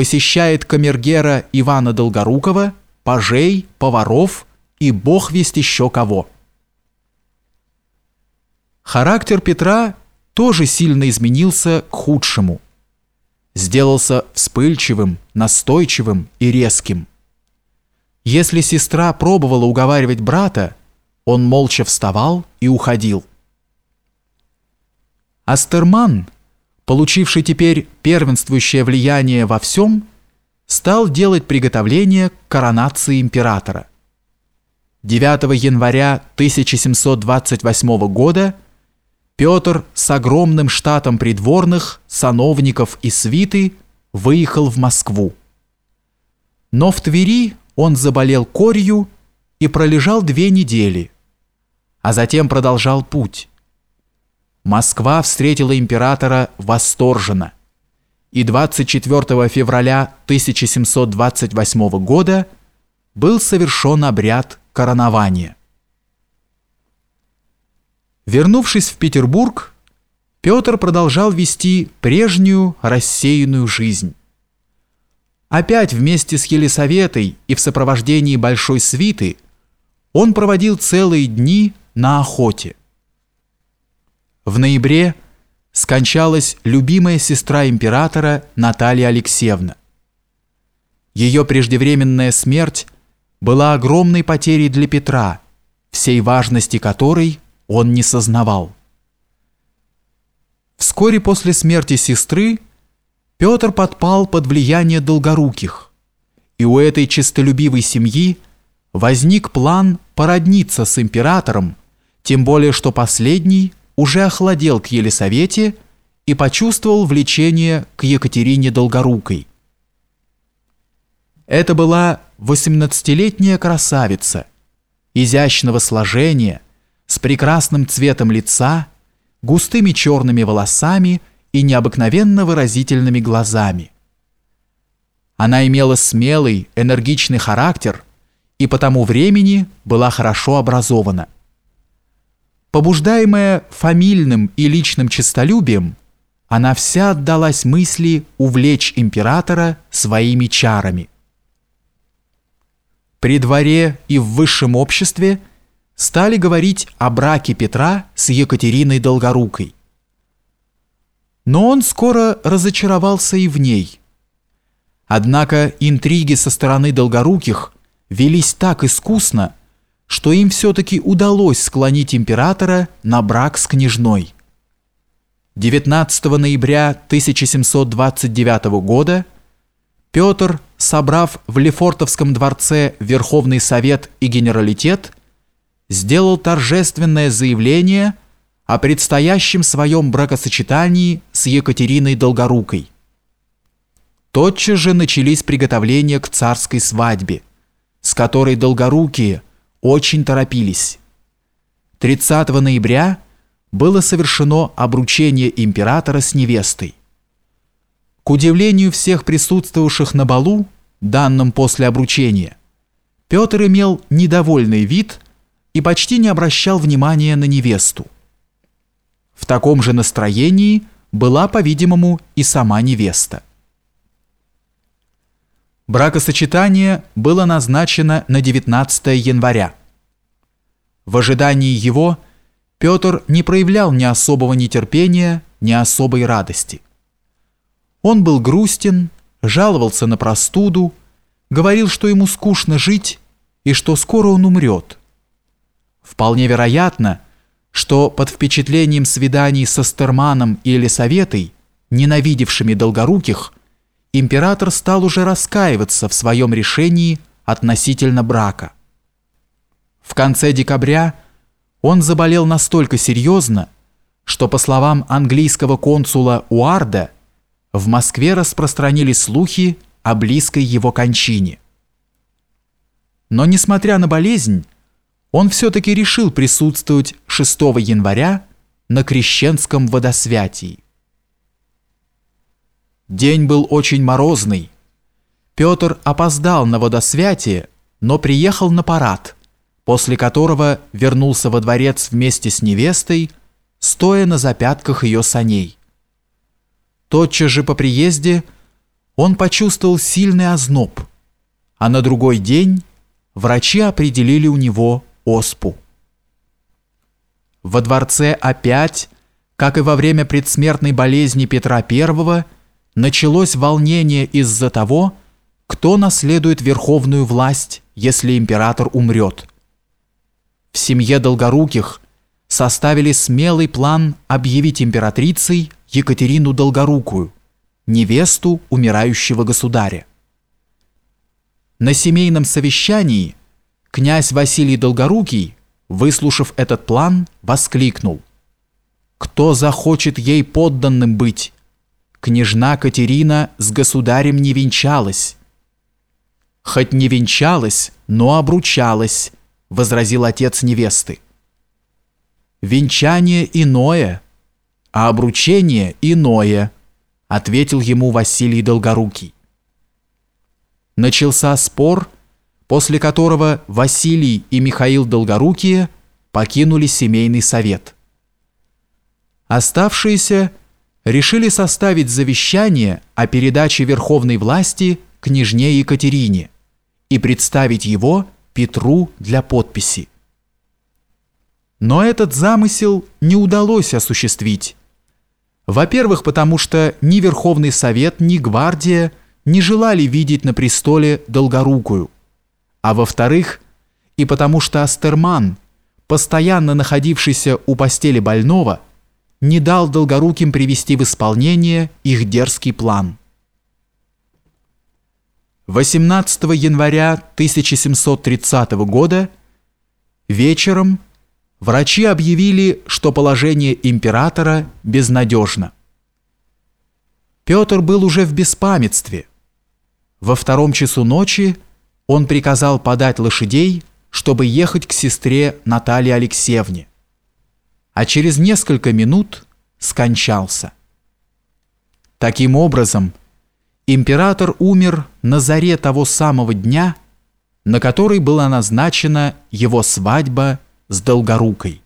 посещает камергера Ивана Долгорукова, пажей, поваров и бог весть еще кого. Характер Петра тоже сильно изменился к худшему. Сделался вспыльчивым, настойчивым и резким. Если сестра пробовала уговаривать брата, он молча вставал и уходил. Астерман, получивший теперь первенствующее влияние во всем, стал делать приготовления к коронации императора. 9 января 1728 года Петр с огромным штатом придворных, сановников и свиты выехал в Москву. Но в Твери он заболел корью и пролежал две недели, а затем продолжал путь. Москва встретила императора восторженно, и 24 февраля 1728 года был совершен обряд коронования. Вернувшись в Петербург, Петр продолжал вести прежнюю рассеянную жизнь. Опять вместе с Елисаветой и в сопровождении большой свиты он проводил целые дни на охоте. В ноябре скончалась любимая сестра императора Наталья Алексеевна. Ее преждевременная смерть была огромной потерей для Петра, всей важности которой он не сознавал. Вскоре после смерти сестры Петр подпал под влияние долгоруких, и у этой честолюбивой семьи возник план породниться с императором, тем более что последний уже охладел к Елисавете и почувствовал влечение к Екатерине Долгорукой. Это была 18-летняя красавица, изящного сложения, с прекрасным цветом лица, густыми черными волосами и необыкновенно выразительными глазами. Она имела смелый, энергичный характер и по тому времени была хорошо образована. Побуждаемая фамильным и личным честолюбием, она вся отдалась мысли увлечь императора своими чарами. При дворе и в высшем обществе стали говорить о браке Петра с Екатериной Долгорукой. Но он скоро разочаровался и в ней. Однако интриги со стороны долгоруких велись так искусно, что им все-таки удалось склонить императора на брак с княжной. 19 ноября 1729 года Петр, собрав в Лефортовском дворце Верховный Совет и Генералитет, сделал торжественное заявление – о предстоящем своем бракосочетании с Екатериной Долгорукой. Тотчас же начались приготовления к царской свадьбе, с которой Долгорукие очень торопились. 30 ноября было совершено обручение императора с невестой. К удивлению всех присутствовавших на балу, данном после обручения, Петр имел недовольный вид и почти не обращал внимания на невесту. В таком же настроении была, по-видимому, и сама невеста. Бракосочетание было назначено на 19 января. В ожидании его Петр не проявлял ни особого нетерпения, ни особой радости. Он был грустен, жаловался на простуду, говорил, что ему скучно жить и что скоро он умрет. Вполне вероятно, что под впечатлением свиданий со Стерманом и Елисаветой, ненавидевшими Долгоруких, император стал уже раскаиваться в своем решении относительно брака. В конце декабря он заболел настолько серьезно, что, по словам английского консула Уарда, в Москве распространились слухи о близкой его кончине. Но, несмотря на болезнь, он все-таки решил присутствовать 6 января на крещенском водосвятии. День был очень морозный. Петр опоздал на водосвятие, но приехал на парад, после которого вернулся во дворец вместе с невестой, стоя на запятках ее саней. Тотчас же по приезде он почувствовал сильный озноб, а на другой день врачи определили у него оспу. Во дворце опять, как и во время предсмертной болезни Петра I, началось волнение из-за того, кто наследует верховную власть, если император умрет. В семье Долгоруких составили смелый план объявить императрицей Екатерину Долгорукую, невесту умирающего государя. На семейном совещании князь Василий Долгорукий, выслушав этот план, воскликнул «Кто захочет ей подданным быть? Княжна Катерина с государем не венчалась». «Хоть не венчалась, но обручалась», — возразил отец невесты. «Венчание иное, а обручение иное», — ответил ему Василий Долгорукий. Начался спор, после которого Василий и Михаил Долгорукие покинули семейный совет. Оставшиеся решили составить завещание о передаче верховной власти княжне Екатерине и представить его Петру для подписи. Но этот замысел не удалось осуществить. Во-первых, потому что ни Верховный Совет, ни Гвардия не желали видеть на престоле Долгорукую. А во-вторых, и потому что Астерман, постоянно находившийся у постели больного, не дал Долгоруким привести в исполнение их дерзкий план. 18 января 1730 года вечером врачи объявили, что положение императора безнадежно. Петр был уже в беспамятстве. Во втором часу ночи он приказал подать лошадей, чтобы ехать к сестре Наталье Алексеевне, а через несколько минут скончался. Таким образом, император умер на заре того самого дня, на который была назначена его свадьба с Долгорукой.